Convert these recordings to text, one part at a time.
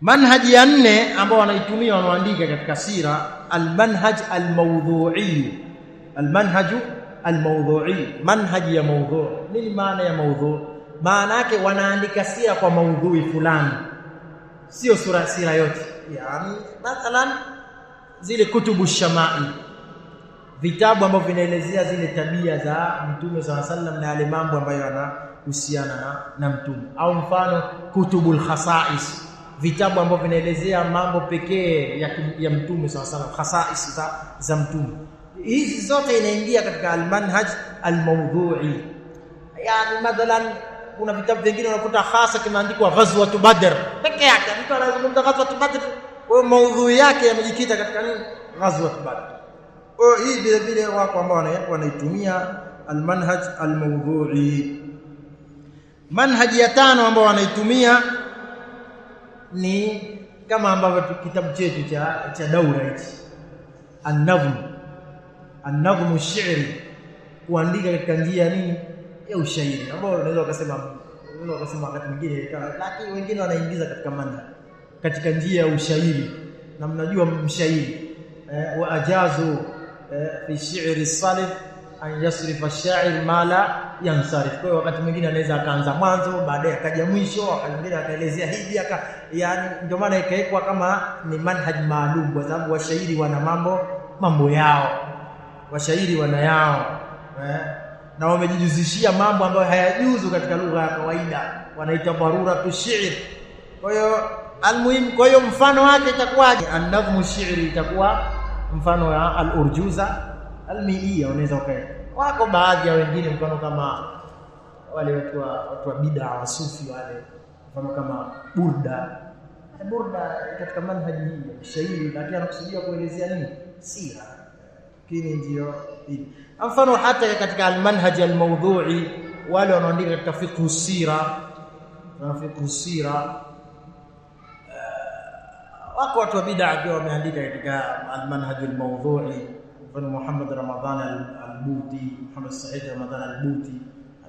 manhaji ya nne ambao wanaitumia wanaoandika katika sira almanhaj almawdhu'i. Almanhaj almawdhu'i. Manhaji ya mawdhu. Nini maana ya mawdhu? Maana yake wanaandika sira kwa maudhui fulani. Sio sura sira yote. Yani mathalan zile kutubu shamai. Vitabu ambavyo vinaelezea zile tabia za mtume sala sallam na yale mambo ambayo yanahusiana na, na mtume. Au mfano kutubul khasais vitabu ambavyo vinaelezea mambo pekee ya, ya mtume swalla sana khasais za, za mtume. Hizi zote inaingia katika almanhaj almaudhui. yani mathalan kuna vitabu vingine unakuta hasa kimeandikwa ghazwatu badr. Peke yake mtu anazungumza ghazwatu badr. Kwa maudhui yake yamejikita katika nini? Ghazwatu badr. Kwa hii vile vile wako ambao wanaitumia almanhaj almaudhui. manhaji ya tano ambao wanaitumia ni kama ambavyo kitabu chetu cha cha daura hichi. An-nadhm an-nadhm ash-shi'ri kuandika katika njia nini? Ya ushairi. Ambao unaweza ukasema unaweza ukasema wakati mwingine lakini wengine wanaingiza katika manda katika njia ya ushairi. Na mnajua mshairi eh, wa ajazu eh, fi shi'ri salif an yasrifa ash-sha'ir mala yansarif. Kwa wakati mwingine anaweza akaanza mwanzo baadaye akaja mwisho wakati mwingine akaelezea hivi aka yani ndio maana ikaekwa kama ni manhaj maalum kwa sababu washairi wana mambo mambo yao. Washairi wana yao eh, na wamejijuzishia mambo ambayo hayajuzu katika lugha ya kawaida. Wanaita barura tushir kwa hiyo almuhim kwa hiyo mfano wake itakuwaje? An-nadhmu shi'ri itakuwa mfano ya al-urjuza al-mi'iyya unaweza ukae. Wako baadhi ya wengine mfano kama wale watu wa watu wa bid'a wasufi wale mfano kama burda. Burda katika manhaji hii shairi lakini anakusudia kuelezea nini? Sira. Lakini ndio hili mfano hata katika almanhaji almawdhu'i wale wanaandika katika fiqh sira na fiqh sira wako watu wa bid'a pia wameandika katika almanhaj almawdhu'i mfano Muhammad Ramadhan al-Buti Muhammad Said Ramadhan al-Buti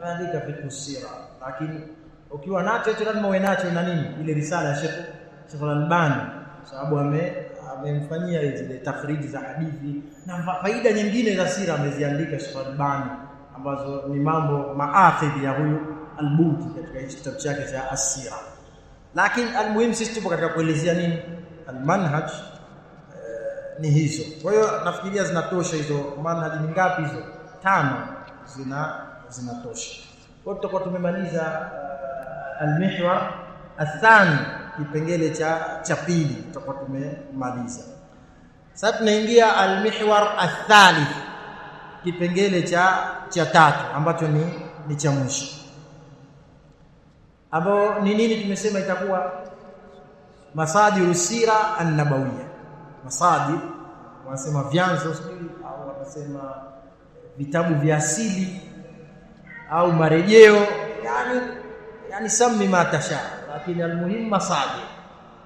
ameandika fiqh sira lakini ukiwa nacho hicho lazima uwe nacho na nini? Ile risala ya Sheikh Sheikh Al-Albani. Sababu ame amemfanyia zile takhriji za hadithi. Na faida nyingine za sira ameziandika Sheikh Al-Albani, ambazo ni mambo maathidi ya huyu al-Buti katika hicho kitabu chake cha Asira. Lakini almuhimu sisi tupo katika kuelezea nini? Almanhaj ni hizo. Kwa hiyo nafikiria zinatosha hizo manhaj ni ngapi hizo? Tano zina zinatosha. Kwa hiyo tutakuwa tumemaliza uh, almihwar athani kipengele cha cha pili tutakuwa tumemaliza sasa tunaingia almihwar athalith kipengele cha cha tatu ambacho ni ni cha mwisho ambao ni nini tumesema itakuwa masadiru sira an-nabawiyya masadir wanasema vyanzo au wanasema vitabu vya asili au marejeo. Yani yani sami ma tasha lakini almuhim masadir.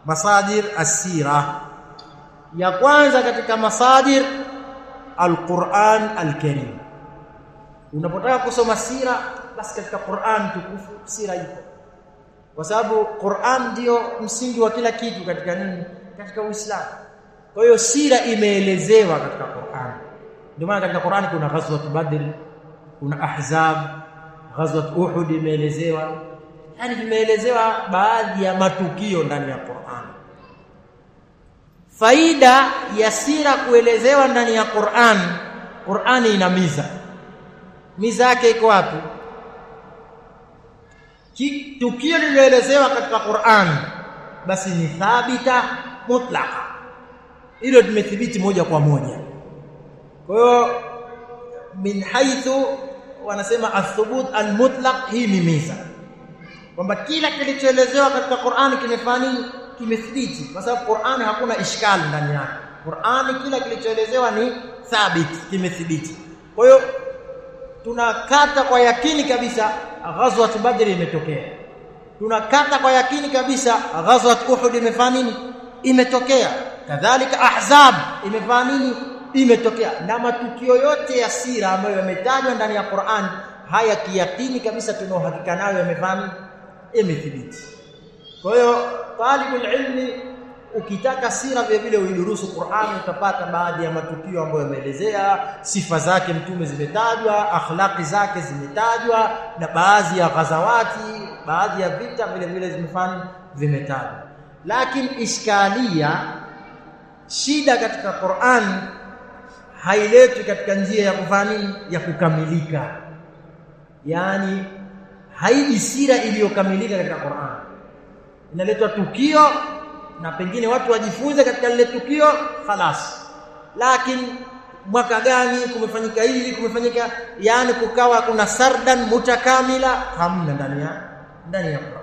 Masadir asira ya kwanza katika masadir alquran alkarim. Unapotaka kusoma sira basi katika Qur'an tukufu sira ipo. Kwa sababu Qur'an ndio msingi wa kila kitu katika nini? Katika Uislamu kwa hiyo sira imeelezewa katika Qur'an. Ndio maana katika Qur'an kuna ghazwat Badr kuna ahzab ghazwat Uhud imeelezewa. Yani imeelezewa baadhi ya matukio ndani ya Qur'an. Faida ya sira kuelezewa ndani ya Qur'an Qur'ani ina miza. Miza yake iko wapi? Tukio lililoelezewa katika Qur'an basi ni thabita mutlaka hilo tumethibiti moja kwa moja. Kwa hiyo min haithu wanasema athubut almutlaq hii mimiza kwamba kila kilichoelezewa katika Qur'ani kimefani kimethibiti. Kwa sababu Qur'ani hakuna ishkali ndani yake. Qur'ani kila kilichoelezewa ni thabit kimethibiti. Kwa hiyo tunakata kwa yakini kabisa ghazwat Badri imetokea. Tunakata kwa yakini kabisa ghazwat uhud imefanya nini imetokea. Kadhalika ahzab imefanya nini? Imetokea. Na matukio yote ya sira ambayo yametajwa ndani ya Qur'an haya kiyakini kabisa tunaohakika nayo yamefanya imethibiti kwa hiyo talibul ilmi ukitaka sira vile vile uidurusu Qur'an utapata baadhi ya matukio ambayo yameelezea sifa zake mtume zimetajwa akhlaqi zake zimetajwa na baadhi ya ghazawati baadhi ya vita vile vile zimefanya vimetajwa lakini iskalia shida katika Qur'an hailetwi katika njia ya kufani ya kukamilika. Yani haiji sira iliyokamilika katika Qur'an. Inaletwa tukio na pengine watu wajifunze katika lile tukio khalas. Lakini mwaka gani kumefanyika hivi kumefanyika yani kukawa kuna sardan mutakamila hamna ndani ya ndani ya Qur'an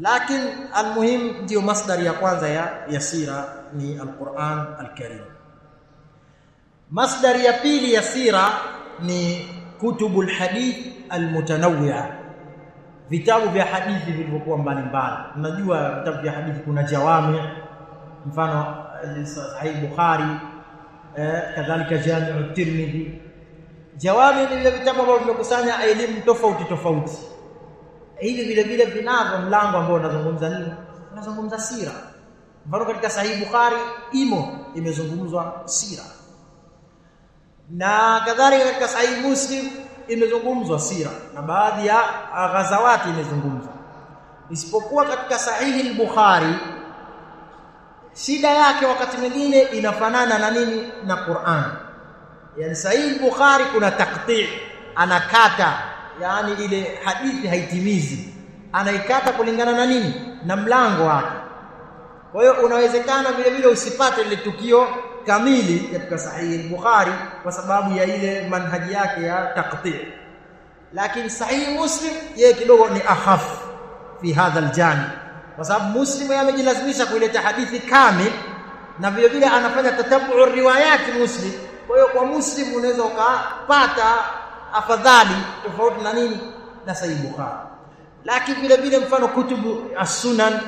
lakini almuhim ndio masdari ya kwanza ya, ya sira ni alquran alkarim. Masdari ya pili ya sira ni kutubul hadith almutanawwi'a. Vitabu vya hadithi vilivyokuwa mbalimbali. Unajua vitabu vya hadithi kuna jawami mfano sahih bukhari eh, kadhalika jami'u tirmidhi. Jawami ni vile vitabu ambavyo vimekusanya elimu tofauti tofauti hivi vile vile vinavyo mlango ambao unazungumza nini? Unazungumza sira. Mfano katika sahihi bukhari imo imezungumzwa sira. Na kadhalika katika sahihi muslim imezungumzwa sira. Na baadhi ya ghazawati imezungumzwa. Isipokuwa katika sahihi al-bukhari shida yake wakati mwingine inafanana na nini? Na Qur'an. Yani sahihi al-bukhari kuna taqti' anakata yani ile hadithi haitimizi. Anaikata kulingana na nini? Na mlango wake. Kwa hiyo unawezekana vile vile usipate ile tukio kamili katika sahihi al-Bukhari kwa sababu ya ile manhaji yake ya taqti' lakini sahihi Muslim yeye kidogo ni ahaf fi hadha al-janib kwa sababu Muslim amejilazimisha kuileta hadithi kamil na vile vile anafanya tatabu'u riwayati Muslim. Kwa hiyo kwa Muslim unaweza ukapata afadhali tofauti na nini? Na Sahih Bukhari. Lakini vile vile mfano kutubu as-sunan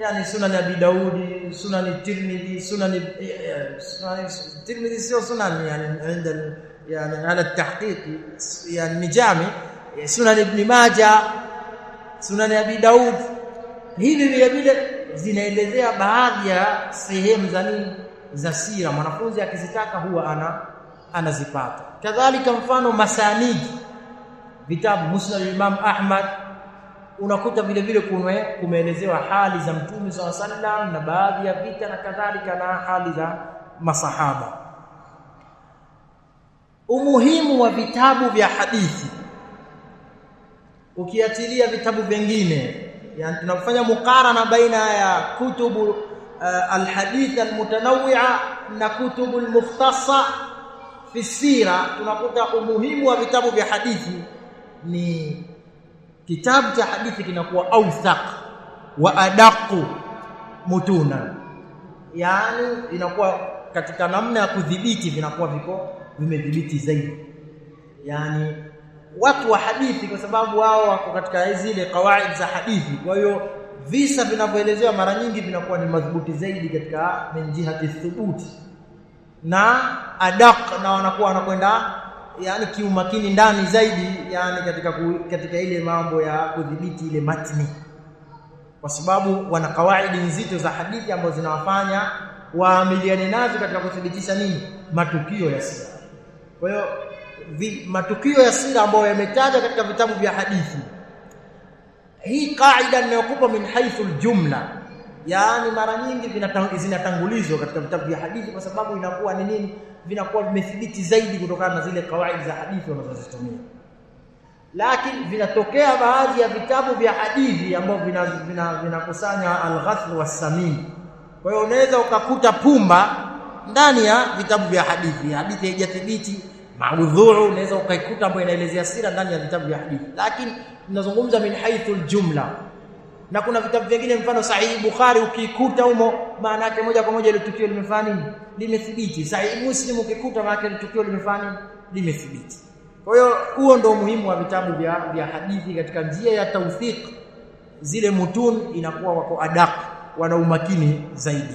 yani sunan Abi Daudi sunan Tirmidhi sunan Tirmidhi sio sunan yani inda yani ala tahqiq yani mijami sunan Ibn Majah sunan Abi Daud. Hivi vile vile zinaelezea baadhi ya sehemu za nini? Za sira. Mwanafunzi akizitaka huwa ana anazipata. Kadhalika mfano masanidi vitabu musnad imam ahmad unakuta vile vile kumeelezewa hali za mtume SAW sallam na baadhi ya vita na kadhalika na hali za masahaba. Umuhimu wa vitabu vya hadithi. Ukiatilia vitabu vingine yani tunafanya mukarana baina ya kutubu uh, alhadith almutanawia na kutubu almukhtassa fi sira tunakuta umuhimu wa vitabu vya hadithi ni kitabu cha hadithi kinakuwa authaq wa adaqu mutuna. Yani inakuwa katika namna ya kudhibiti vinakuwa viko vimedhibiti zaidi. Yani watu wa hadithi kwa sababu wao wako katika zile kawaid za hadithi. Kwa hiyo visa vinavyoelezewa mara nyingi vinakuwa ni madhubuti zaidi katika minjihati thubuti na adak na wanakuwa wanakwenda yani kiumakini ndani zaidi yani katika ku, katika ile mambo ya kudhibiti ile matni. Kwa sababu wana kawaidi nzito za hadithi ambazo zinawafanya waamiliane nazo katika kuthibitisha nini? Matukio ya sira. Kwa hiyo matukio ya sira ambayo yametajwa katika vitabu vya hadithi. Hii kaida ninayokupa min haithul aljumla yaani mara nyingi zinatangulizwa katika vitabu vya hadithi kwa sababu inakuwa ni nini? Vinakuwa vimethibiti zaidi kutokana na zile kawaidi za hadithi wanazozitumia. Lakini vinatokea baadhi ya vitabu vya hadithi ambavyo vinakusanya vina, vina al-ghath was-samin kwa hiyo unaweza ukakuta pumba ndani ya vitabu vya hadithi. Hadithi haijathibiti maudhuu unaweza ukaikuta ambayo inaelezea sira ndani ya vitabu vya hadithi. Lakini tunazungumza min haythu aljumla na kuna vitabu vingine mfano sahihi bukhari ukikuta humo maana yake moja kwa moja ile tukio limefanya nini? Limethibiti. Sahihi muslim ukikuta maana yake tukio limefanya limethibiti. Kwa hiyo huo ndio umuhimu wa vitabu vya vya hadithi katika njia ya tawthiq zile mutun inakuwa wako adaq wana umakini zaidi.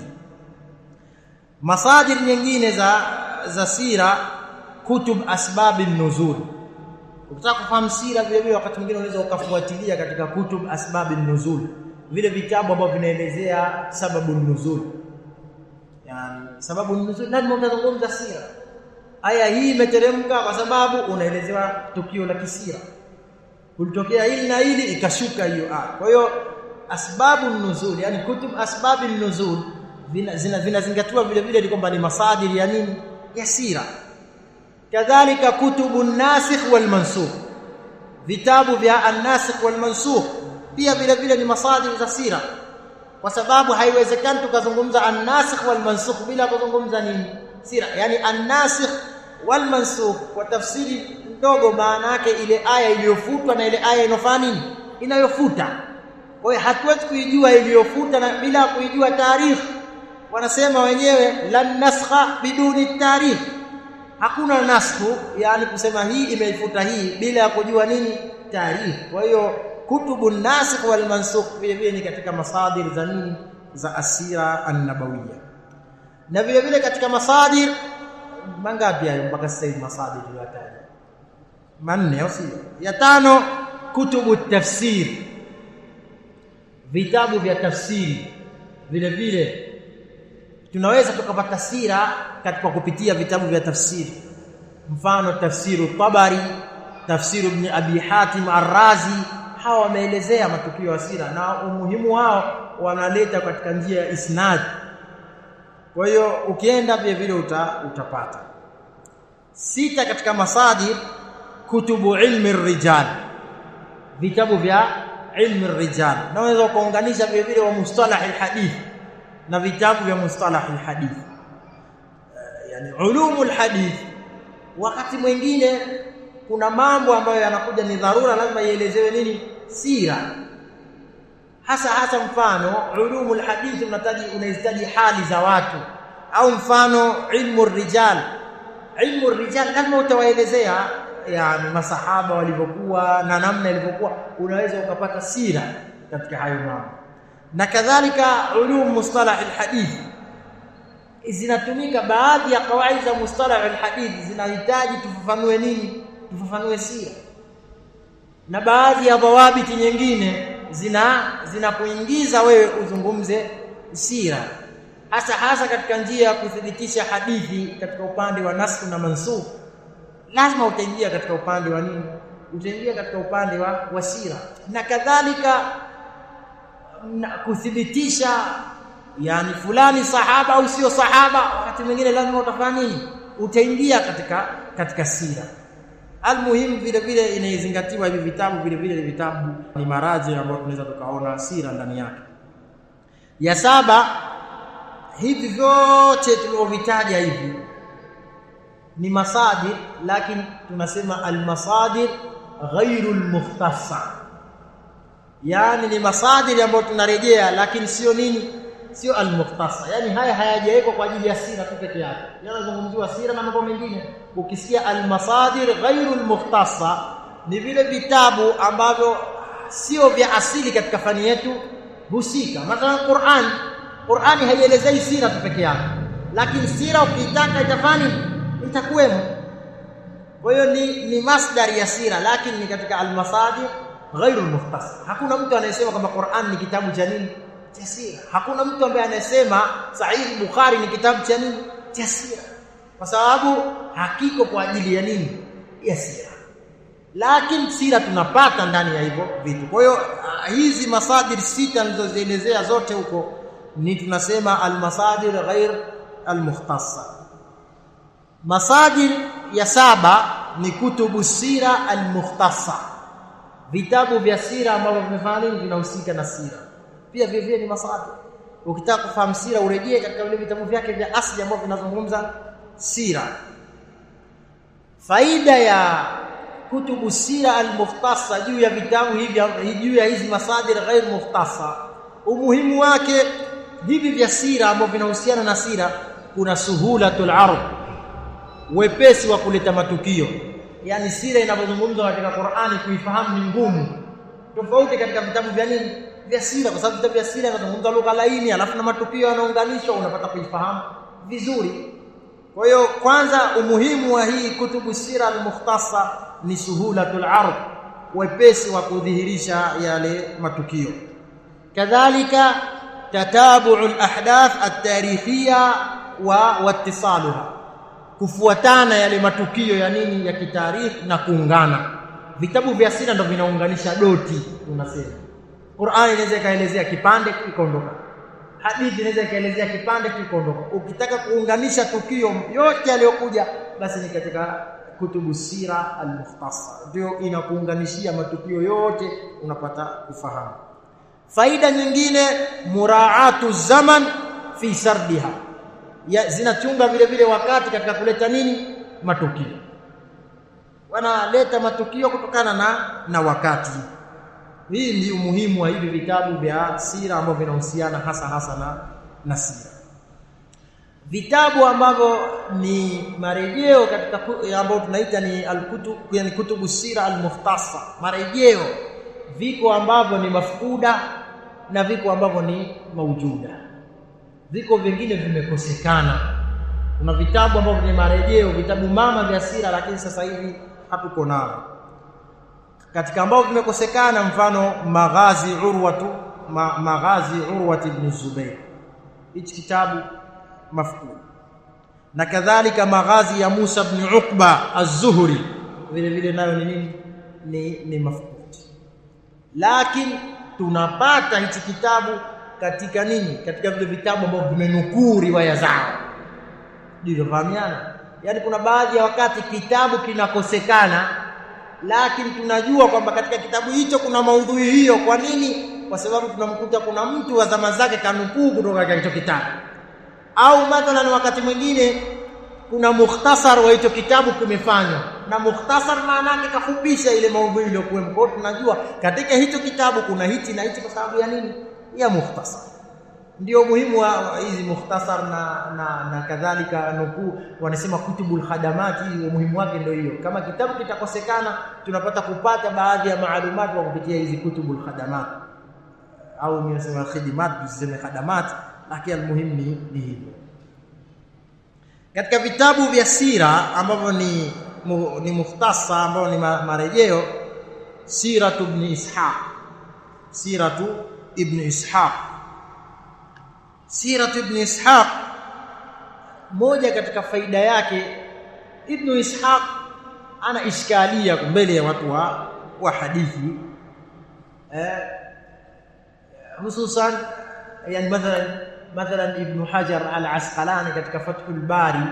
Masadir nyingine za za sira kutub asbabin nuzul ukitaka kufahamu sira vile vile wakati mwingine unaweza ukafuatilia katika kutub asbabin nuzul vile vitabu ambavyo vinaelezea sababu nuzul yani sababu nuzul lazima utazungumza sira? Aya hii imeteremka kwa sababu unaelezewa tukio la kisira. Kulitokea hili na hili ikashuka hiyo aya. Kwa hiyo asbabu nuzul yani kutub asbabu nuzul vinazingatiwa vile vile ni kwamba ni masadiri ya nini? Ya sira kadhalika kutubu nasikh wal mansukh vitabu vya an-nasikh wal mansukh pia vile vile ni masadiri za sira kwa sababu haiwezekani tukazungumza an-nasikh wal mansukh bila kuzungumza nini sira yani an-nasikh wal mansukh kwa tafsiri ndogo maana yake ile aya iliyofutwa na ile aya inofanya nini inayofuta kwa hiyo hatuwezi kuijua iliyofuta na bila kuijua taarikhi wanasema wenyewe lan naskha biduni tarikh hakuna nasku yani kusema hii imeifuta hii bila ya kujua nini? Tarehe kwa hiyo kutubu nasikh wal mansukh vile vile ni katika masadir za nini? Za asira an-nabawiyya. Na vile vile katika masadir mangapi hayo mpaka sasa hivi masadir tunataja manne au sio? Ya tano kutubu tafsir vitabu vya tafsiri. Vile vile tunaweza tukapata sira katika kupitia vitabu vya tafsiri. Mfano tafsiru tabari tafsiru ibn abi hatim ar-razi hawa wameelezea matukio ya sira na umuhimu wao wanaleta katika njia ya isnad kwa hiyo ukienda vile vile uta, utapata. Sita katika masadir kutubu ilmi rijal. Vitabu vya ilmi rijal. Naweza kuunganisha vile vile wa mustalah alhadith na vitabu vya mustalah alhadith yani ulumu alhadith wakati mwingine kuna mambo ambayo yanakuja ni dharura lazima ielezewe nini? Sira. Hasa hasa mfano ulumu alhadith unataji unahitaji hali za watu. Au mfano ilmu rijal. Ilmu rijal lazima utawaelezea yani masahaba walivyokuwa na namna ilivyokuwa unaweza ukapata sira katika hayo mambo na kadhalika ulum mustalah alhadith. Zinatumika baadhi ya kawaida za mustalah alhadith. Zinahitaji tufafanue nini? Tufafanue sia na baadhi ya dhawabiti nyingine zina zinakuingiza wewe uzungumze sira. Hasa hasa katika njia ya kuthibitisha hadithi katika upande wa nasku na mansukh lazima utaingia katika upande wa nini? Utaingia katika upande wa wasira na kadhalika na kuthibitisha yani fulani sahaba au sio sahaba wakati mwingine lazima utafanya nini? Utaingia katika katika sira. Almuhimu vile vile inaizingatiwa hivi vitabu vile vile vitabu ni maraji ambayo tunaweza tukaona sira ndani yake. Ya saba hivi vyote tuliovitaja hivi ni masadir lakini tunasema almasadir ghairu almukhtassa yani ni masadiri ambayo tunarejea lakini sio nini? Sio almukhtassa yani haya hayajawekwa kwa ajili ya sira tu peke yake. Yanazungumziwa sira na mambo mengine. Ukisikia almasadir ghairu almukhtassa ni vile vitabu ambavyo sio vya asili katika fani yetu husika. Mathalan Qur'an. Qur'ani haielezei sira tu peke yake. Lakini sira ukitaka itafani itakuwemo. Kwa hiyo ni, ni masdar ya sira lakini ni katika almasadir ghairu muhtas. Hakuna mtu anayesema kwamba Qur'an ni kitabu cha nini? Cha sira hakuna mtu ambaye anayesema sahih bukhari ni kitabu cha nini? Cha sira kwa sababu hakiko kwa ajili ya nini? Ya sira. Lakini sira tunapata ndani ya hivyo vitu. Kwa hiyo hizi masadir sita nilizozielezea zote huko ni tunasema almasadir ghair almukhtassa masadir ya saba ni kutubu sira almukhtassa vitabu vya sira ambavyo vimefanya nini? Vinahusika na sira. Pia vile ni masadir ukitaka kufahamu sira urejee katika vile vitabu vyake vya asili ambavyo vinazungumza sira. Faida ya kutubu sira almukhtassa juu ya vitabu hivi juu ya hizi masadir ghair muftasa umuhimu wake hivi vya sira ambavyo vinahusiana na sira kuna suhulatul ard wepesi wa kuleta matukio yani sira inavyozungumzwa katika Qur'ani kuifahamu ni ngumu. Tofauti katika vitabu vya nini? Vya sira kwa sababu vitabu vya sira vinazungumza lugha laini alafu na matukio yanaunganishwa unapata kuifahamu vizuri. Kwa hiyo kwanza umuhimu wa hii kutubu sira al-mukhtasa ni suhulatul ard wepesi wa kudhihirisha yale matukio. Kadhalika tatabu alahdath at-tarikhiyya wa wattisaluha kufuatana yale matukio ya nini ya kitarikhi na kuungana. Vitabu vya sira ndo vinaunganisha doti tunasema Qur'ani inaweza ikaelezea kipande kikondoka hadithi inaweza ikaelezea kipande kikaondoka. Ukitaka kuunganisha tukio yote yaliyokuja basi ni katika kutubu sira al-mukhtasar. Ndio inakuunganishia matukio yote unapata kufahamu. Faida nyingine muraatu zaman fi sardiha zinachunga vile vile wakati katika kuleta nini? Matukio. Wanaleta matukio kutokana na na wakati. Hii ni umuhimu wa hivi vitabu vya sira ambavyo vinahusiana hasa hasa na na sira. Vitabu ambavyo ni marejeo katika ambao tunaita ni alkutub yani kutubu sira almuhtasa marejeo. Viko ambavyo ni mafukuda na viko ambavyo ni maujuda viko vingine vimekosekana. Kuna vitabu ambavyo ni marejeo vitabu mama vya sira lakini sasa hivi hatuko nao. Katika ambao vimekosekana mfano maghazi urwatu ma, maghazi urwat ibn zubair. Hichi kitabu mafkud na kadhalika maghazi ya Musa ibn Uqba az-Zuhri. Vile vile nayo ni nini? Ni, ni mafkud lakini tunapata hichi kitabu katika nini? Katika vile vitabu ambavyo vimenukuu riwaya zao. Ndivyo fahamiana yani kuna baadhi ya wakati kitabu kinakosekana lakini tunajua kwamba katika kitabu hicho kuna maudhui hiyo. Kwa nini? Kwa sababu tunamkuta kuna mtu wa zama zake kanukuu kutoka katika hicho kitabu. Au mathalan wakati mwingine kuna mukhtasar wa hicho kitabu kimefanywa. Na mukhtasar maana yake kafupisha ile maudhui iliyokuwa kwa tunajua katika hicho kitabu kuna hichi na hichi kwa sababu ya nini ya mukhtasar. Ndio muhimu wa hizi mukhtasar na na, na kadhalika nukuu wanasema kutubul khadamati umuhimu wake ndio hiyo. Kama kitabu kitakosekana tunapata kupata baadhi ya maalumati kwa kupitia hizi kutubul khadamat. Au nimesema khidmat tuseme khadamat lakini almuhimu ni, ni hivyo. Katika vitabu vya sira ambavyo ni mu, ni mukhtasar ambao ni marejeo siratu ibn ishaq. Siratu ibn ishaq siratu ibn ishaq moja katika faida yake ibn ishaq ana iskalia mbele ya watu wa, wa hadithi eh, hususan yani mathalan mathalan ibn hajar al-asqalani katika fathul bari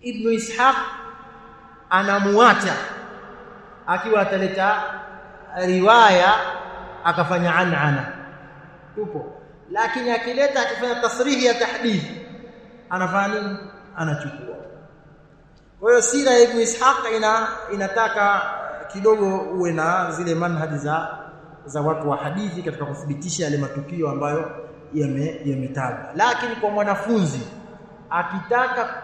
ibn ishaq anamuacha akiwa ataleta riwaya akafanya anana. Tupo. Lakini akileta akifanya tasrihi ya tahdithi anafanya nini? Anachukua. Kwa hiyo sira ya ibn ishaq ina inataka kidogo uwe na zile manhaji za za watu wa hadithi katika kuthibitisha yale matukio ambayo yametajwa. Lakini kwa mwanafunzi akitaka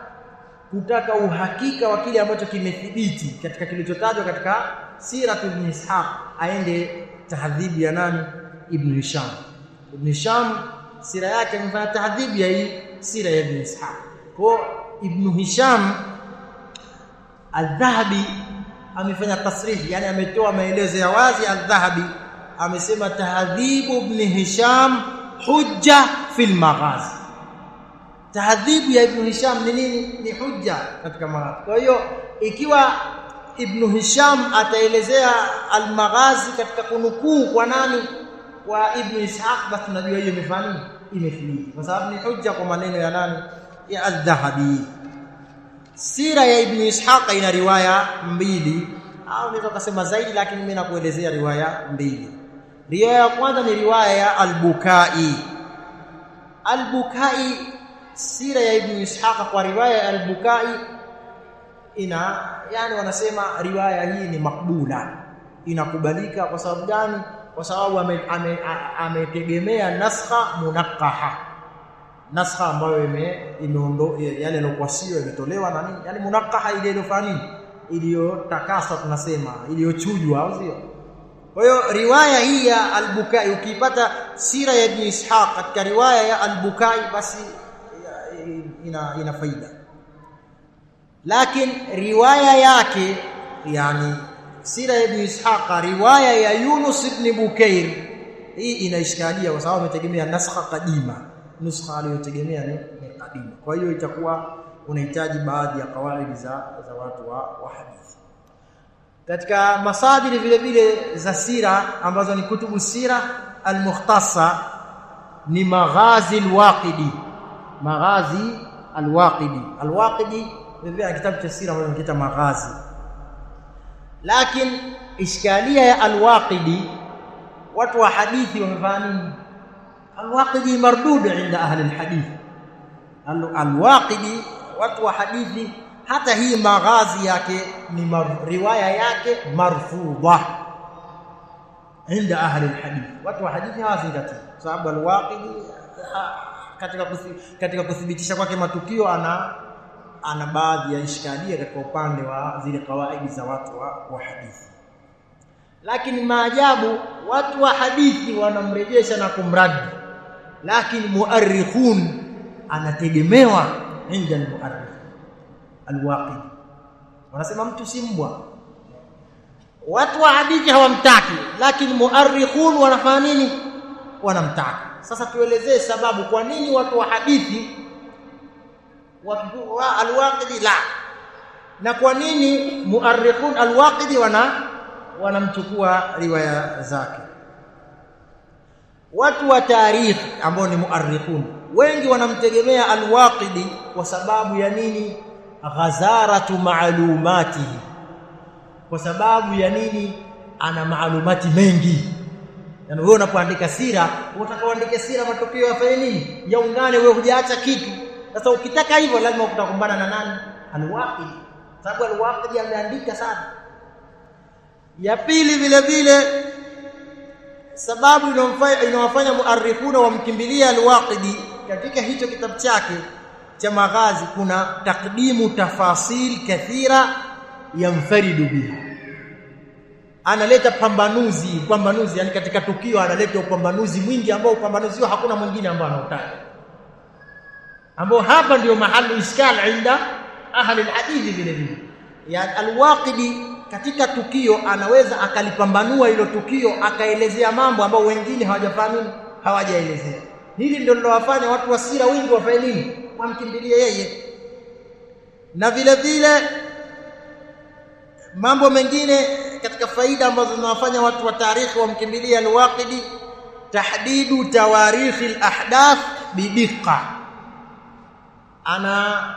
kutaka uhakika wa kile ambacho kimethibiti katika kilichotajwa katika sira ibn ishaq aende tahdhibu ya nani? Ibn hisham. Ibn hisham sira yake imefanya tahdhibu ya hii sira ya ibn ishaq. Kwa ibn hisham al-dhahabi amefanya tasrihi yani ametoa maelezo ya wazi al-dhahabi amesema tahdhibu ibn hisham hujja fil maghazi tahdhibu ya ibn hisham ni nini? Ni hujja katika maradhi. kwa hiyo ikiwa ibn hisham ataelezea al-maghazi katika kunukuu kwa nani? Wa ibn ishaq basi tunajua hiyo imefani imethibiti kwa sababu ni hujja kwa maneno ya nani? Ya al-dhahabi. Sira ya ibn ishaq ina riwaya mbili. Au unaweza kusema zaidi lakini mimi nakuelezea riwaya mbili. Riwaya ya kwanza ni riwaya ya al-bukai. Al-bukai sira ya ibn ishaq kwa riwaya ya al-bukai ina yani wanasema riwaya hii ni makbula inakubalika kwa sababu gani? Kwa sababu ametegemea ame, ame naskha naskha ambayo ime imeondo yale yalikuwa sio imetolewa na nini? Yani munaqaha ile iliyofanya iliyotakaswa tunasema iliyochujwa au sio? Kwa hiyo riwaya hii ya al-Bukai ukipata sira ya Ibn Ishaq katika riwaya ya al-Bukai basi ina ina faida lakini riwaya yake yani sira ibn Ishaq riwaya ya Yunus ibn Bukair hii inaishkalia kwa sababu ametegemea naskha kadima nuskha aliyotegemea ni, kadima kwa hiyo itakuwa unahitaji baadhi ya kawaidi za, za watu wa, wa katika masadiri vile vile za sira ambazo ni kutubu sira al-mukhtassa ni maghazi al-waqidi maghazi الواقدي. الواقدي ببيع كتاب تفسير هو كتاب مغازي. لكن إشكالية الواقدي وتوى حديثي ومفاني الواقدي مردود عند أهل الحديث. الواقدي وتوى حديثي حتى هي مغازي يك رواية يك مرفوضة عند أهل الحديث. وتوى حديثي هذا الواقدي katika kusi, katika kuthibitisha kwake matukio ana ana baadhi ya ishkadia katika upande wa zile kawaidi za watu wa, wa hadithi. Lakini maajabu watu wa hadithi wanamrejesha na kumradi. Lakini muarrikhun anategemewa inda almuarrikh alwaqidi wanasema mtu si mbwa. Watu wa hadithi hawamtaki lakini muarrikhun wanafanya nini? Wanamtaka sasa tuelezee sababu kwa nini watu wa hadithi wa alwaqidi la na kwa nini muarrikhun alwaqidi wana wanamchukua riwaya zake? Watu wa tarikh ambao ni muarrikhun wengi wanamtegemea alwaqidi kwa sababu ya nini? Ghazaratu maalumatihi kwa sababu ya nini? Ana maalumati mengi yani wewe unapoandika sira unataka uandike sira matokeo yafanye nini? Yaungane wewe hujaacha kitu. Sasa ukitaka hivyo lazima utakumbana na nani? Alwaqidi sababu alwaqidi ameandika sana. Ya pili vile vile sababu inawafanya muarifuna wamkimbilia alwaqidi katika hicho kitabu chake cha maghazi kuna takdimu tafasil kathira yamfaridu biha analeta pambanuzi upambanuzi yani katika tukio analeta upambanuzi mwingi ambao upambanuzi huo hakuna mwingine ambao anautaja ambao hapa ndio mahali iskal inda ahli alhadithi vile vile. Ya alwaqidi katika tukio anaweza akalipambanua hilo tukio akaelezea mambo ambayo wengine hawajafahamu hawajaelezea. Hili ndio lilowafanya watu wa sira wengi wafanye nini? Wamkimbilie yeye. Na vile vile mambo mengine katika faida ambazo zinawafanya watu wa tarikhi wamkimbilie alwaqidi tahdidu tawarikhi alahdath bidiqa ana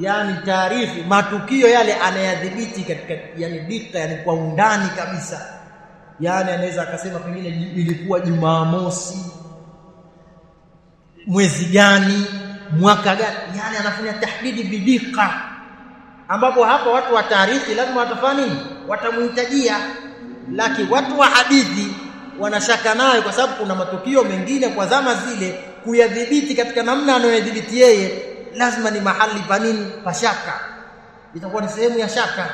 yani taarifi matukio yale anayadhibiti katika yani dika yani kwa undani kabisa. Yani anaweza akasema pengine ilikuwa Jumamosi mwezi gani mwaka gani. Yani anafanya tahdidi bidika ambapo hapa watu wa taarifi lazima watafanya nini? Watamhitajia lakini watu wa hadithi wanashaka nayo kwa sababu kuna matukio mengine kwa zama zile kuyadhibiti katika namna anayodhibiti yeye lazima ni mahali pa nini? Pashaka itakuwa ni sehemu ya shaka.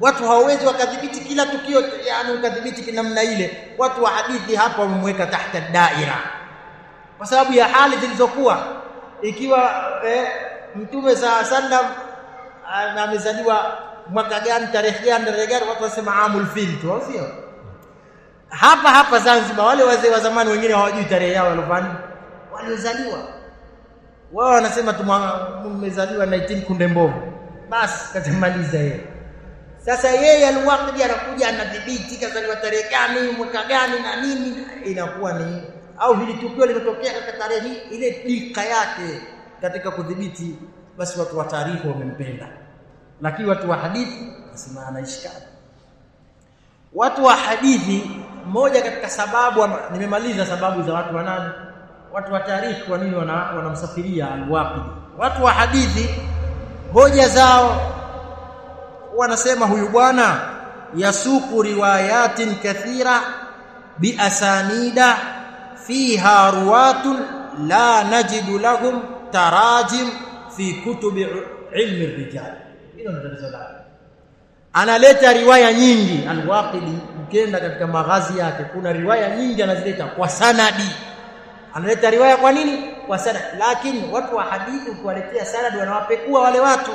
Watu hawawezi wakadhibiti kila tukio yani ukadhibiti kinamna ile. Watu wa hadithi hapa wamemweka tahta daira. Kwa sababu ya hali zilizokuwa. Ikiwa eh, mtume saa sallam amezaliwa mwaka gani tarehe gani tarehe gani watu wasema amul fil tu sio? Hapa hapa Zanzibar wale wazee wa zamani wengine hawajui tarehe yao walofanya waliozaliwa. Wao wanasema tumezaliwa 19 kunde mbovu. Basi katamaliza yeye. Sasa yeye alwaqti anakuja anadhibiti kazaliwa tarehe gani mwaka gani na nini. Inakuwa ni au hili tukio limetokea katika tarehe hii ile dika yake katika kudhibiti basi watu wa tarehe wamempenda. Lakini watu wa hadithi nasema anaishikana watu wa hadithi moja katika sababu nimemaliza sababu za watu wanani, watu wa tarehe kwa nini wanamsafiria wana alwaqidi watu wa hadithi hoja zao wanasema huyu bwana yasuku riwayatin kathira biasanida fiha ruwatun la najidu lahum tarajim fi kutubi ilmi rijal. Hilo ndio analeta riwaya nyingi. Alwaqidi ukienda katika maghazi yake kuna riwaya nyingi anazileta kwa sanadi. Analeta riwaya kwa nini? Kwa sanadi. Lakini watu wa hadithi ukiwaletea sanadi wanawapekua wale watu.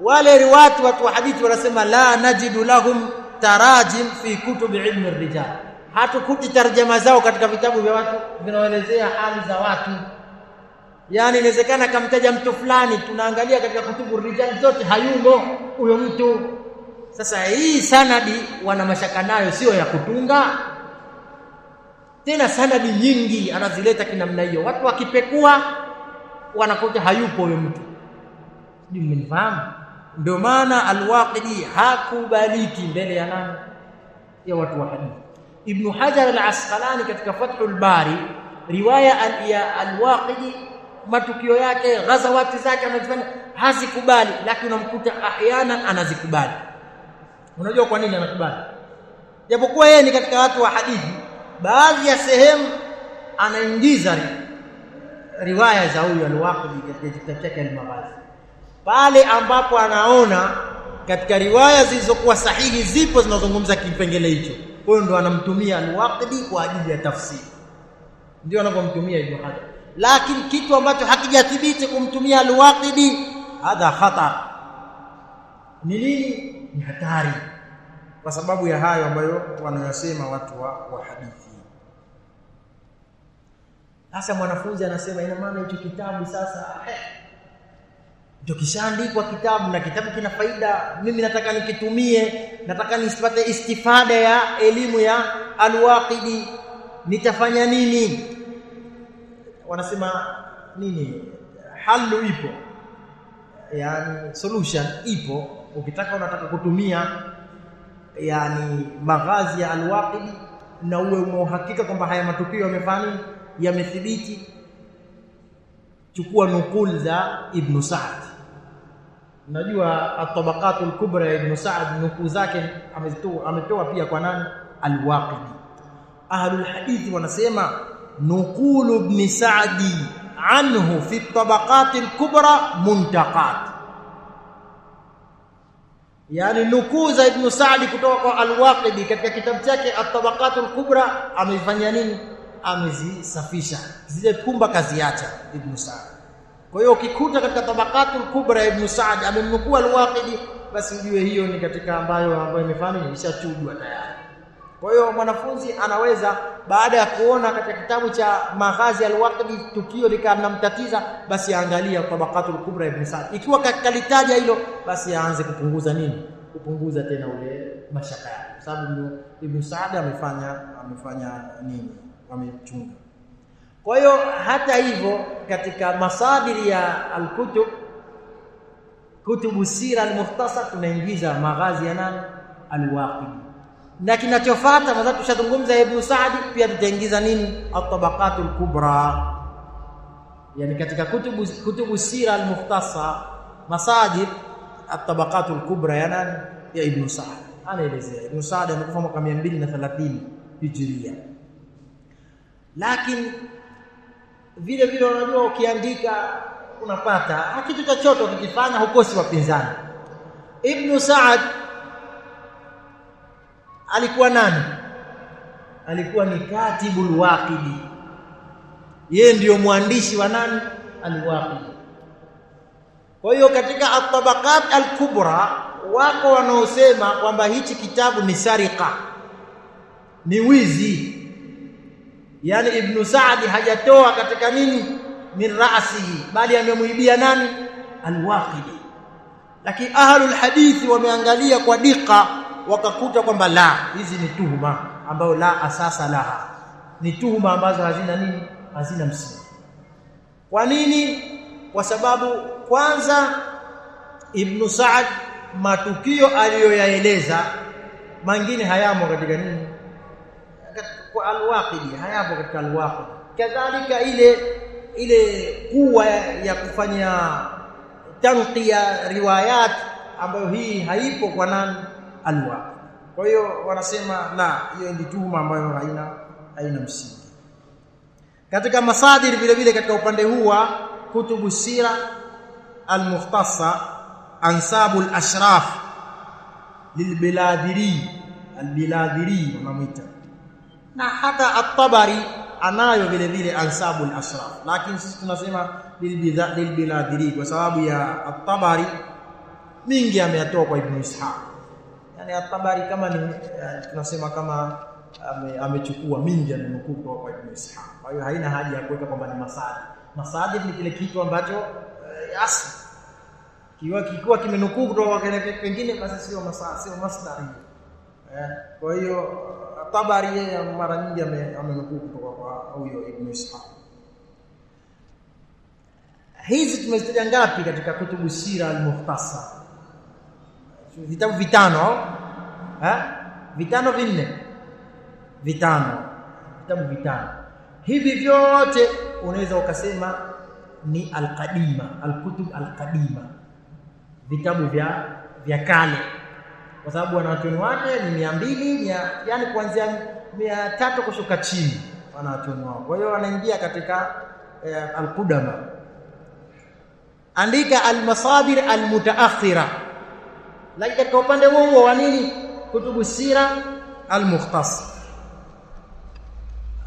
Wale watu watu wa hadithi wanasema la najidu lahum tarajim fi kutubi ilmi rijal. Hatukuti tarjama zao katika vitabu vya watu vinaelezea hali za watu yani inawezekana kamtaja mtu fulani tunaangalia katika kutubu rijal zote hayumo huyo mtu. Sasa hii sanadi wana mashaka nayo sio ya kutunga. Tena sanadi nyingi anazileta kinamna hiyo. Watu wakipekua wanakuta hayupo huyo mtu. Sijui mmenifahamu? Ndio maana alwaqidi hakubaliki mbele ya nani? Ya watu wa hadithi ibn hajar al-asqalani katika fathul bari riwaya ya alwaqidi matukio yake ghazawati zake anazifanya hazikubali. Lakini unamkuta ahyana anazikubali. Unajua kwa nini anakubali? Japokuwa yeye ni katika watu wa hadithi baadhi ya sehemu anaingiza riwaya za huyu al-Waqidi katika kitabu chake al-Maghazi. Pale ambapo anaona katika riwaya zilizokuwa sahihi zipo zinazozungumza kipengele hicho huyo ndo anamtumia al-Waqidi kwa ajili ya tafsiri. Ndio anapomtumia Ibn Hajar lakini kitu ambacho hakijathibiti kumtumia al-Waqidi hadha khata. Ni nini ni hatari. Kwa sababu ya hayo ambayo wanayosema watu wa, wa hadithi. Sasa mwanafunzi anasema ina maana hicho kitabu sasa ndio kishaandikwa kitabu na kitabu kina faida. Mimi nataka nikitumie nataka nisipate istifada ya elimu ya alwaqidi. Nitafanya nini wanasema nini? Halu ipo? Yani solution ipo. Ukitaka unataka kutumia yani maghazi ya alwaqidi na uwe umeuhakika kwamba haya matukio yamefanya yamethibiti chukua nukul za ibn Sa'd. Najua at-tabaqatul kubra ya ibn Sa'd nukuu zake ametoa ametoa pia kwa nani? Alwaqidi. Ahlul hadithi wanasema nukul ابن Sa'di عنه في الطبقات الكبرى منتقات yani nukuu za ibn الواقدي kutoka kwa al-Waqidi katika kitabu chake at-tabaqatul kubra ameifanyia nini? Amezisafisha. Zile kumba kaziacha ibn Sa'd. Kwa hiyo ukikuta katika tabaqatul kubra ya ibn Sa'd amemnukua al-Waqidi basi ujue hiyo ni katika ambayo ambayo imefanya ishachujwa tayari kwa hiyo mwanafunzi anaweza baada ya kuona katika kitabu cha maghazi al-Waqidi tukio likanamtatiza basi aangalia tabaqatul kubra ibn Sa'd. Ikiwa kalitaja hilo basi aanze kupunguza nini? Kupunguza tena ule mashaka yake. Kwa sababu ibn Sa'd amefanya amefanya nini? Amechunga. Kwa hiyo hata hivyo katika masadiri ya al-kutub kutubu sira al-mukhtasar tunaingiza maghazi ya nani? Al-waqidi na kinachofuata madhatu tushazungumza ibn saadi pia tutaingiza nini? At-tabaqatul kubra yani katika kutubu kutubu sira al-mukhtasar masadir at-tabaqatul kubra ya nani? Ya ibn saadi. Anaelezea. Ibn saadi amekufa mwaka 230 hijria. Lakini vile vile unajua ukiandika unapata kitu chochote ukikifanya hukosi wapinzani. Ibn Sa'ad alikuwa nani? Alikuwa ni katibul waqidi. Yeye ndiyo mwandishi wa nani? Alwaqidi. Kwa hiyo katika at-tabaqat al-kubra wako wanaosema kwamba hichi kitabu ni sarika ni wizi. Yani ibn Sa'd hajatoa katika nini? Min ra'sihi bali amemuibia nani? al-Waqidi. Lakini ahlul hadithi wameangalia kwa dika wakakuta kwamba la hizi ni tuhuma ambayo la asasa laha. Ni tuhuma ambazo hazina nini? Hazina msingi. Kwa nini? Kwa sababu kwanza ibn saad matukio aliyoyaeleza mengine hayamo katika nini? Kwa alwaqidi hayapo katika alwaqidi. Kadhalika ile ile kuwa ya kufanya tanqiya riwayat ambayo hii haipo kwa nani alwaqidi kwa hiyo wanasema la hiyo ni tuhuma ambayo haina haina msingi. Katika masadir vile vile katika upande huu wa kutubu sira almukhtassa ansabul ashraf lilbiladiri albiladiri wanamwita na hata at-Tabari anayo vile vile ansabul ashraf. Lakini sisi tunasema lilbiladiri kwa sababu ya at-Tabari mingi ameyatoa kwa Ibn Ishaq at-Tabari kama ni yani, tunasema kama ame, amechukua mingi amenukuu kutoka kwa Ibn Ishaq. Kwa hiyo haina haja ya kuweka kwamba ni masadi masadi ni kile kitu ambacho eh, asli. Kiwa kikiwa kimenukuu kutoka kwa kile pengine basi sio masadi sio masdari. Eh, kwa hiyo Tabari yeye mara nyingi amenukuu kutoka kwa huyo Ibn Ishaq. Hizi tumezitaja ngapi katika kutubu sira al-mukhtasar vitabu vitano eh vitano vinne? Vitano. Vitabu vitano. Hivi vyote unaweza ukasema ni alqadima alkutub al-kutub vitabu vya vya kale. Kwa sababu wanachuoni wake ni 200 yani kuanzia 300 kushuka chini wanachuoni wao. Kwa hiyo wanaingia katika eh, al-qudama. Andika al-masadir al-mutaakhira lakini katika upande huo huo wa nini? Kutubu sira al-mukhtasar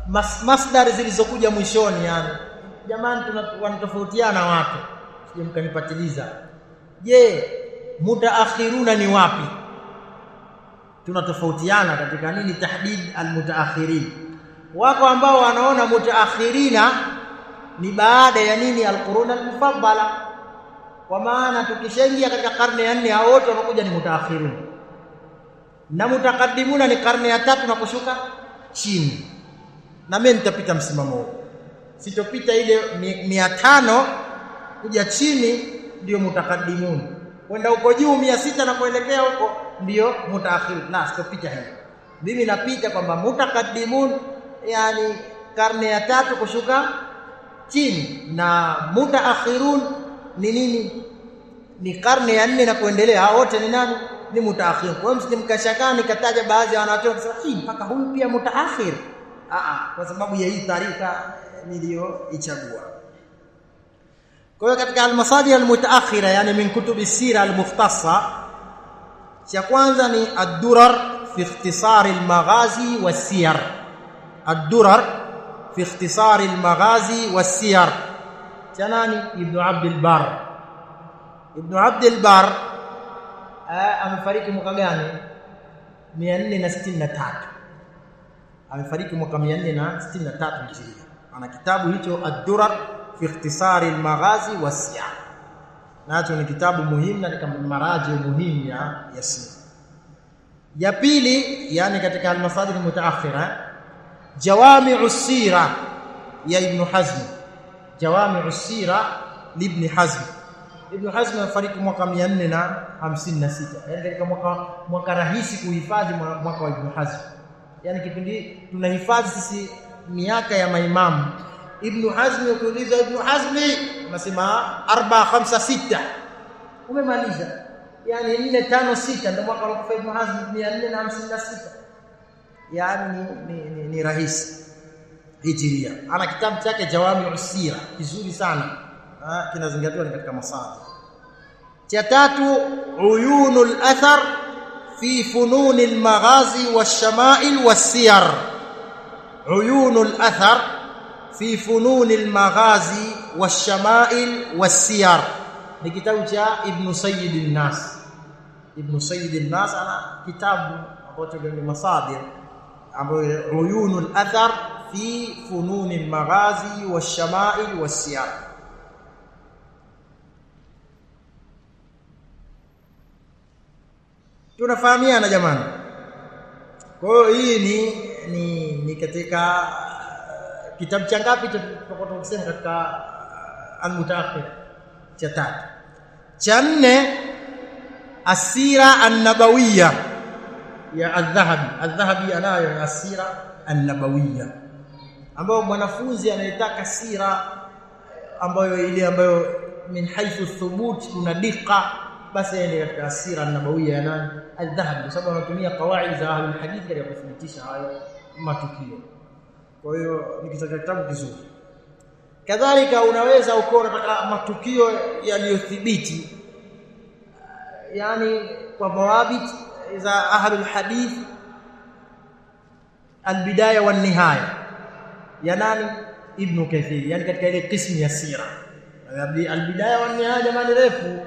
Mas, masdar zilizokuja mwishoni yani. Jamani wanatofautiana watu sije mkanipatiliza. Je mutaakhiruna ni wapi? Tunatofautiana katika nini? Tahdid almutaakhirin wako ambao wanaona mutaakhirina ni baada ya nini? Al-qurun al-mufaddala kwa maana tukishaingia katika karne ya nne hao wote wanakuja ni mutaakhirun na mutaqaddimuna ni karne ya tatu na kushuka chini. Na mimi nitapita msimamo huo sitopita ile mia tano kuja chini ndio mutakaddimun kwenda huko juu mia sita na kuelekea huko ndio mutaakhir la sitopita hiyo mimi napita kwamba mutakaddimun yani karne ya tatu kushuka chini. Na mutaakhirun ni nini ni karne ya nne na kuendelea hao wote ni nani? Ni mutaakhir. Kwa hiyo msimkashaka nikataja baadhi ya wanawake kusema hii mpaka huyu pia mutaakhir? A kwa sababu ya hii tarika niliyoichagua. Kwa hiyo katika al-masadir yani min kutubi sira al-mukhtassa cha kwanza ni ad-durar fi ikhtisar almaghazi wasiyar ad-durar fi ikhtisar al-maghazi was-siyar nani ibn abd al-bar ibn abd al-bar amefariki mwaka gani 463 amefariki mwaka 463 Hijria ana kitabu hicho ad-durar fi ikhtisari al-maghazi was-siyar nacho ni kitabu muhimu na katika maraji muhimu ya yasir ya pili yani katika al-masadir mutaakhira jawami'u sira ya ibn hazm jawami'u sira ibn hazm. Ibn hazm amefariki mwaka 456 yani katika mwaka mwaka rahisi kuhifadhi mwaka wa ibn hazm. Yani kipindi tunahifadhi sisi miaka ya maimamu Ibn Hazm ukiuliza Ibn Hazm unasema 4 5 6 umemaliza. Yani 4 5 6 ndio mwaka wa Ibn Hazm 456 yani ni, ni, ni, ni rahisi hijiria ana kitabu chake Jawami Usira kizuri sana kinazingatiwa ni katika masala cha tatu Uyunul Athar fi funun al-maghazi wash-shama'il was-siyar Uyunul Athar fi funun al-maghazi wash-shama'il was-siyar ni kitabu cha Ibn Sayyid an-Nas Ibn Sayyid an-Nas ana kitabu ambacho ni masadir ambayo Uyunul Athar fi funun al-maghazi wash-shama'il was-siyar tunafahamiana jamani kwa hiyo hii ni ni, ni katika uh, kitabu cha ngapi tukisema katika uh, al-mutaakhir cha tatu cha nne asira an-nabawiyya ya al-dhahabi al-dhahabi anayo asira an-nabawiyya ambayo mwanafunzi anayetaka sira ambayo ile ambayo min haythu thubut kuna diqa basi aende katika sira nabawiya ya nani? Al-dhahabi kwa sababu anatumia kawaida za ahlul hadith katika kuthibitisha hayo matukio. Kwa hiyo ni kitabu kizuri. Kadhalika unaweza uko unataka matukio yaliyothibiti yani kwa mawabit za ahlul hadith albidaya wan nihaya ya nani? Ibn kathir. Yani katika ile kismu ya sira. Albidaya wa nihaya jamani refu.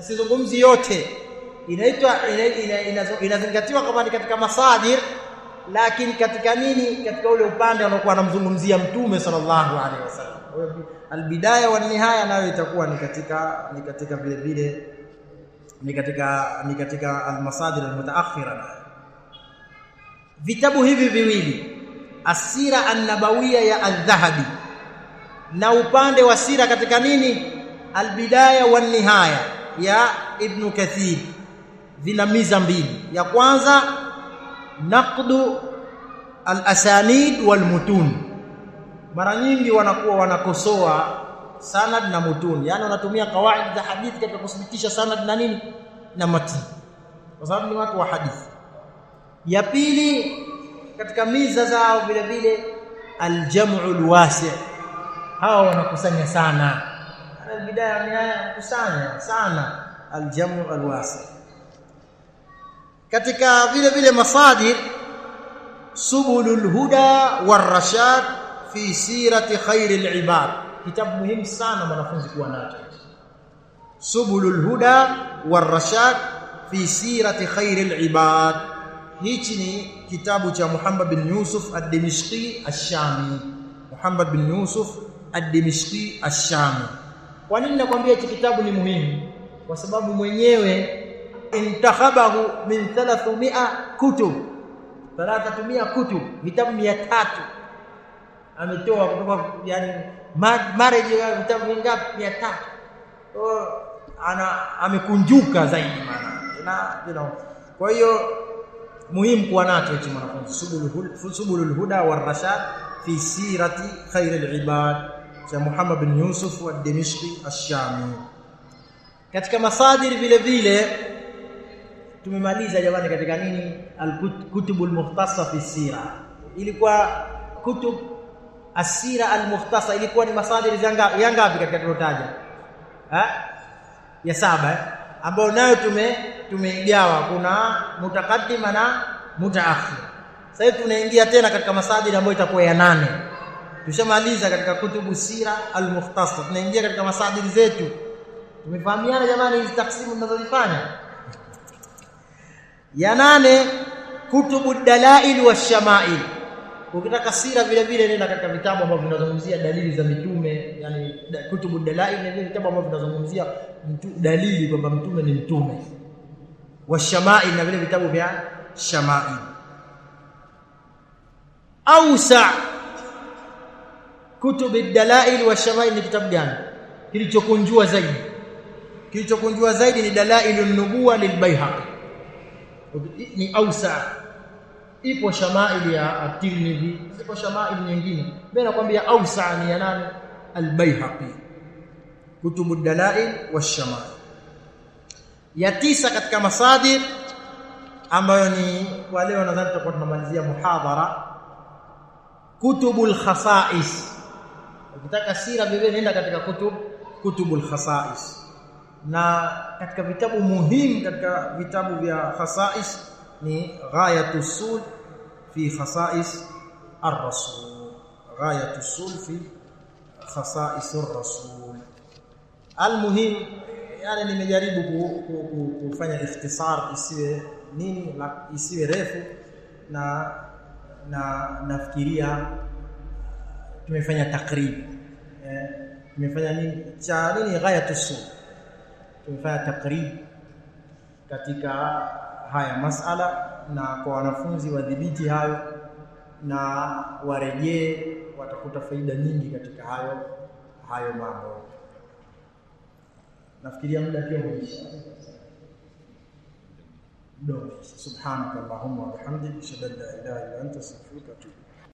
Sizungumzi yote. Inaitwa inazingatiwa ina, ina, ina kama ni katika masadir lakini katika nini? Katika ule upande anaokuwa anamzungumzia mtume sallallahu alaihi wasallam. Albidaya wa nihaya nayo itakuwa ni katika ni katika vile vile ni katika ni katika almasadir almutaakhira vitabu hivi viwili asira an-nabawiyya ya al-dhahabi. Na upande wa sira katika nini? Albidaya wa nihaya ya ibn kathir. Zina miza mbili. Ya kwanza naqdu al-asanid wal mutun mara nyingi wanakuwa wanakosoa sanad na mutun. Yani wanatumia kawaid za hadithi katika kuthibitisha sanad na nini? Na matni. Kwa sababu ni watu wa hadithi. Ya pili katika miza zao vile vile aljamu alwasi. Hawa wanakusanya sana. Albidaya ni haya kusanya sana aljamu alwasi. Katika vile vile masadir subulul huda warashad fi sirati khairil ibad kitabu muhimu sana mwanafunzi kuwa nacho. Subulul huda warashad fi sirati khairil ibad hichi ni kitabu cha Muhammad bin Yusuf ad-Dimishqi ash-Shami. Muhammad bin Yusuf ad-Dimishqi ash-Shami. Kwa nini nakwambia hichi kitabu ni muhimu? Kwa sababu mwenyewe intakhabahu min 300 kutub. 300 kutub vitabu 300 ametoa kutoka yani marriage ya vitabu vingapi? 300 ana amekunjuka zaidi maana. Na you know. Kwa hiyo muhimu kuwa nacho hichi mwanafunzi. Subulul huda warashad fi sirati khairil ibad. Cha Muhammad bin Yusuf wa Dimishqi ash-Shami. Katika masadiri vile vile tumemaliza jamani katika nini? Al-kutubul muhtasa fi sira. Ilikuwa kutub asira al-muhtasa ilikuwa ni masadir ya ngapi katika tulotaja ya saba eh? Ambayo nayo tume tumeigawa. Kuna mutakaddima na mutaakhir. Sasa tunaingia tena katika masajid ambayo itakuwa ya nane. Tushamaliza katika kutubu sira al-mukhtasar. Tunaingia katika masadiri zetu. Tumefahamiana jamani hizi taksimu tunazozifanya? Ya nane kutubu dalail wa shamail. Ukitaka sira vile vile nenda katika vitabu ambavyo vinazungumzia dalili za mitume kutubu dalail ni vitabu ambavyo vinazungumzia dalili kwamba mtume ni mtume. Wa shamail na vile vitabu vya shamail. Ausa kutubu dalail wa shamail ni kitabu gani? Kilichokunjua zaidi. Kilichokunjua zaidi ni dalailun nubuwa lilbayhaqi ni ausa. Ipo shamail ya at-Tirmidhi ipo shamail nyingine. Mimi nakwambia ausa ni ya nani al-Baihaqi kutubu dalail wash-shamail ya tisa katika masadir ambayo ni kwa leo nadhani tutakuwa tunamalizia muhadhara kutubul khasais ukitaka sira vile nenda katika kutub kutubul khasais na katika vitabu muhimu katika vitabu vya khasais ni ghayatu sul fi khasais ar-rasul ghayatu sul fi khasais ar-rasul almuhim yani nimejaribu kufanya ikhtisar isiwe nini isiwe refu na na nafikiria tumefanya takrib. Eh, tumefanya nini? Cha nini? Ghayatu sul tumefanya takrib katika haya masala na kwa wanafunzi wadhibiti hayo na warejee watakuta faida nyingi katika hayo hayo mambo. Nafikiria muda pia umeisha. Ndio subhanakallahumma wa bihamdika ashhadu an la ilaha illa anta astaghfiruka wa atubu